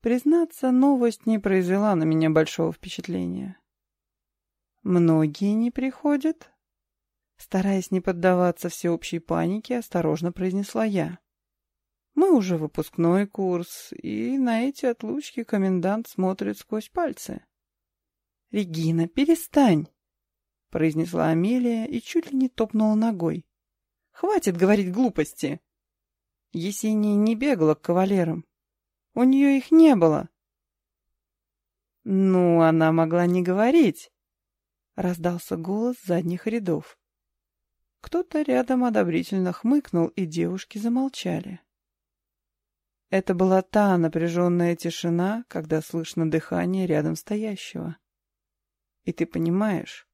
Признаться, новость не произвела на меня большого впечатления. «Многие не приходят?» Стараясь не поддаваться всеобщей панике, осторожно произнесла я. «Мы уже выпускной курс, и на эти отлучки комендант смотрит сквозь пальцы». «Регина, перестань!» — произнесла Амелия и чуть ли не топнула ногой. «Хватит говорить глупости!» Есения не бегала к кавалерам. У нее их не было. «Ну, она могла не говорить», — раздался голос задних рядов. Кто-то рядом одобрительно хмыкнул, и девушки замолчали. Это была та напряженная тишина, когда слышно дыхание рядом стоящего. И ты понимаешь,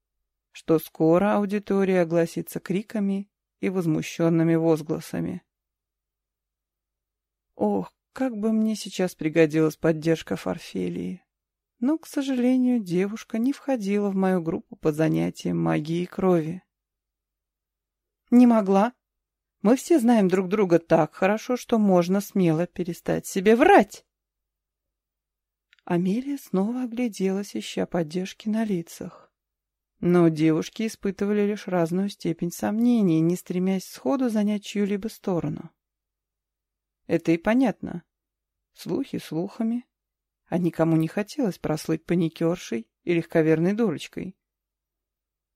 что скоро аудитория огласится криками и возмущенными возгласами. Ох, как бы мне сейчас пригодилась поддержка Фарфелии. Но, к сожалению, девушка не входила в мою группу по занятиям магией крови. Не могла. Мы все знаем друг друга так хорошо, что можно смело перестать себе врать. Амелия снова огляделась, ища поддержки на лицах. Но девушки испытывали лишь разную степень сомнений, не стремясь сходу занять чью-либо сторону. Это и понятно. Слухи слухами, а никому не хотелось прослыть паникершей и легковерной дурочкой.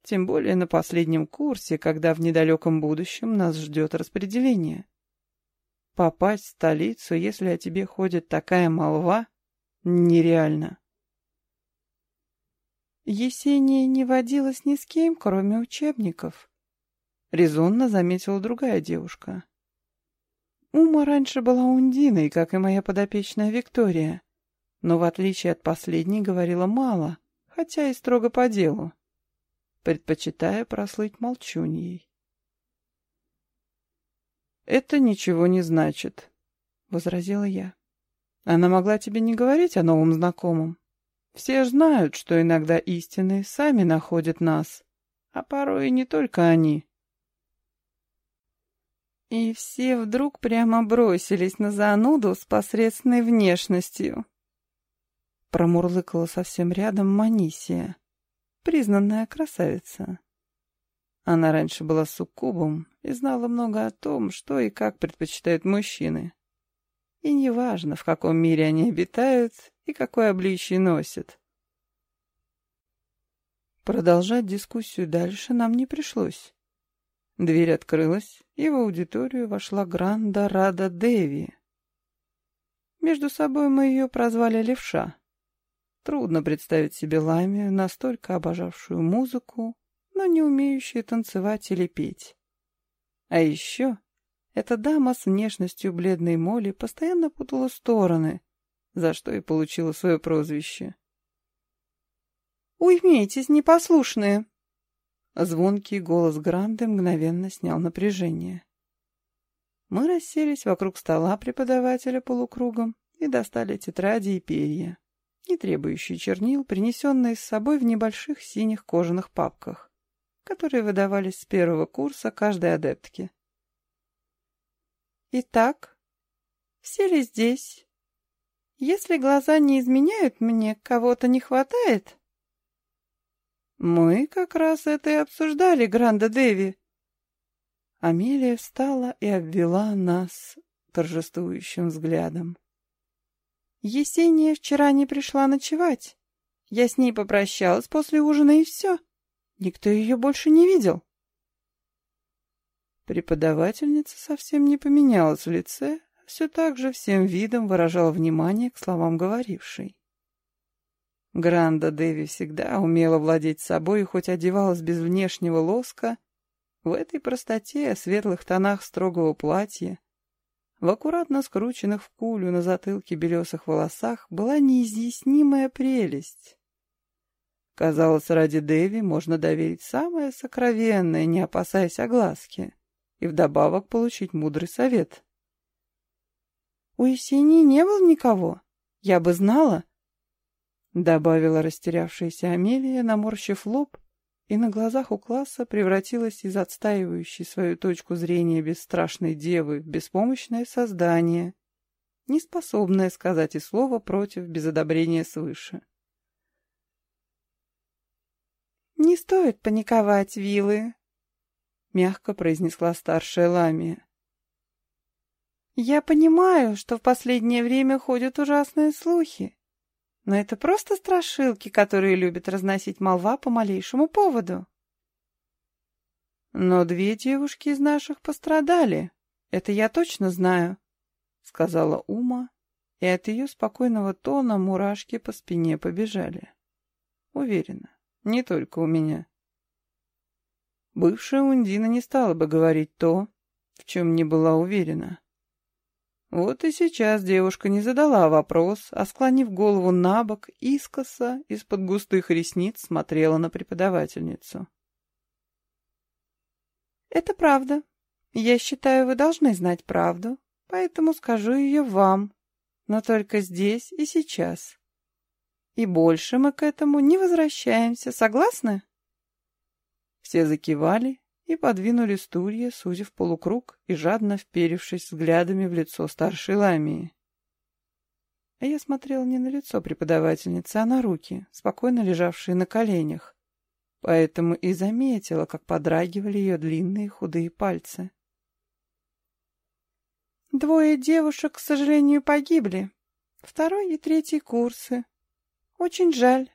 Тем более на последнем курсе, когда в недалеком будущем нас ждет распределение. Попасть в столицу, если о тебе ходит такая молва, нереально. Есения не водилась ни с кем, кроме учебников. Резонно заметила другая девушка. Ума раньше была Ундиной, как и моя подопечная Виктория, но в отличие от последней говорила мало, хотя и строго по делу, предпочитая прослыть молчуньей. «Это ничего не значит», — возразила я. «Она могла тебе не говорить о новом знакомом, все знают, что иногда истины сами находят нас, а порой и не только они. И все вдруг прямо бросились на зануду с посредственной внешностью. Промурлыкала совсем рядом Манисия, признанная красавица. Она раньше была суккубом и знала много о том, что и как предпочитают мужчины. И неважно, в каком мире они обитают и какое обличье носят. Продолжать дискуссию дальше нам не пришлось. Дверь открылась, и в аудиторию вошла Гранда Рада Деви. Между собой мы ее прозвали Левша. Трудно представить себе Ламию, настолько обожавшую музыку, но не умеющую танцевать или петь. А еще эта дама с внешностью бледной моли постоянно путала стороны, за что и получила свое прозвище. «Уймитесь, непослушные!» Звонкий голос Гранды мгновенно снял напряжение. Мы расселись вокруг стола преподавателя полукругом и достали тетради и перья, не требующие чернил, принесенные с собой в небольших синих кожаных папках, которые выдавались с первого курса каждой адептке. Итак, все ли здесь? Если глаза не изменяют мне, кого-то не хватает? Мы как раз это и обсуждали, Гранда Деви. Амелия встала и обвела нас торжествующим взглядом. Есения вчера не пришла ночевать. Я с ней попрощалась после ужина и все. Никто ее больше не видел. Преподавательница совсем не поменялась в лице, все так же всем видом выражала внимание к словам говорившей. Гранда Дэви всегда умела владеть собой и хоть одевалась без внешнего лоска, в этой простоте, светлых тонах строгого платья, в аккуратно скрученных в кулю на затылке белесых волосах была неизъяснимая прелесть. Казалось, ради Дэви можно доверить самое сокровенное, не опасаясь огласки и вдобавок получить мудрый совет. «У Есении не было никого. Я бы знала», — добавила растерявшаяся Амелия, наморщив лоб, и на глазах у класса превратилась из отстаивающей свою точку зрения бесстрашной девы в беспомощное создание, не способная сказать и слова против без одобрения свыше. «Не стоит паниковать, Вилы», — мягко произнесла старшая Ламия. «Я понимаю, что в последнее время ходят ужасные слухи, но это просто страшилки, которые любят разносить молва по малейшему поводу». «Но две девушки из наших пострадали, это я точно знаю», — сказала Ума, и от ее спокойного тона мурашки по спине побежали. Уверена, не только у меня. Бывшая Ундина не стала бы говорить то, в чем не была уверена. Вот и сейчас девушка не задала вопрос, а, склонив голову на бок, искоса, из-под густых ресниц смотрела на преподавательницу. «Это правда. Я считаю, вы должны знать правду, поэтому скажу ее вам, но только здесь и сейчас. И больше мы к этому не возвращаемся, согласны?» Все закивали и подвинули стулья, сузив полукруг и жадно вперевшись взглядами в лицо старшей ламии. А я смотрела не на лицо преподавательницы, а на руки, спокойно лежавшие на коленях, поэтому и заметила, как подрагивали ее длинные худые пальцы. Двое девушек, к сожалению, погибли. Второй и третий курсы. Очень жаль.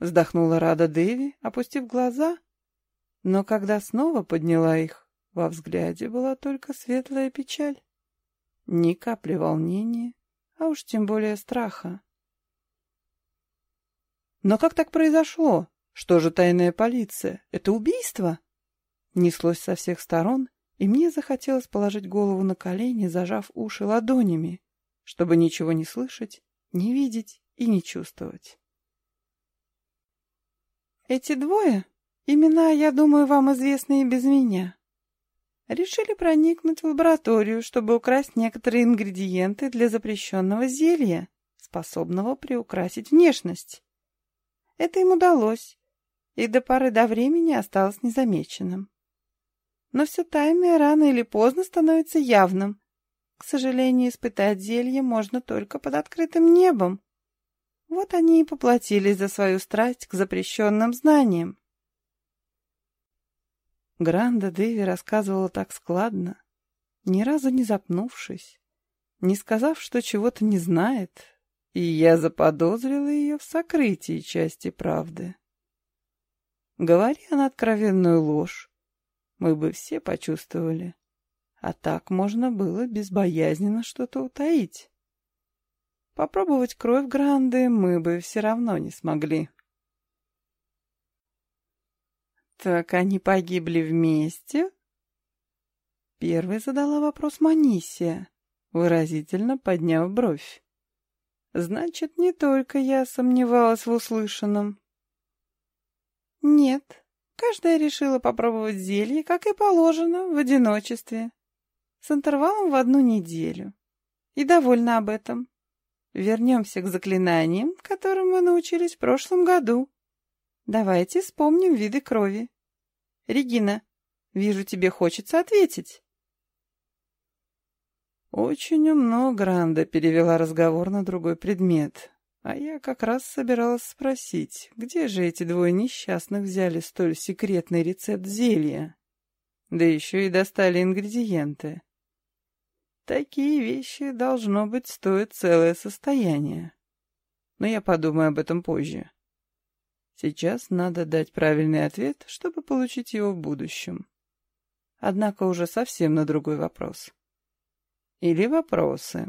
Вздохнула Рада Деви, опустив глаза но когда снова подняла их, во взгляде была только светлая печаль. Ни капли волнения, а уж тем более страха. Но как так произошло? Что же тайная полиция? Это убийство? Неслось со всех сторон, и мне захотелось положить голову на колени, зажав уши ладонями, чтобы ничего не слышать, не видеть и не чувствовать. Эти двое Имена, я думаю, вам известны и без меня. Решили проникнуть в лабораторию, чтобы украсть некоторые ингредиенты для запрещенного зелья, способного приукрасить внешность. Это им удалось, и до поры до времени осталось незамеченным. Но все тайное рано или поздно становится явным. К сожалению, испытать зелье можно только под открытым небом. Вот они и поплатились за свою страсть к запрещенным знаниям. Гранда Дэви рассказывала так складно, ни разу не запнувшись, не сказав, что чего-то не знает, и я заподозрила ее в сокрытии части правды. Говори она откровенную ложь, мы бы все почувствовали, а так можно было безбоязненно что-то утаить. Попробовать кровь Гранды мы бы все равно не смогли. «Так они погибли вместе?» Первой задала вопрос Манисия, выразительно подняв бровь. «Значит, не только я сомневалась в услышанном». «Нет, каждая решила попробовать зелье, как и положено, в одиночестве, с интервалом в одну неделю. И довольна об этом. Вернемся к заклинаниям, которым мы научились в прошлом году». Давайте вспомним виды крови. Регина, вижу, тебе хочется ответить. Очень умно Гранда перевела разговор на другой предмет. А я как раз собиралась спросить, где же эти двое несчастных взяли столь секретный рецепт зелья? Да еще и достали ингредиенты. Такие вещи, должно быть, стоят целое состояние. Но я подумаю об этом позже. Сейчас надо дать правильный ответ, чтобы получить его в будущем. Однако уже совсем на другой вопрос. Или вопросы.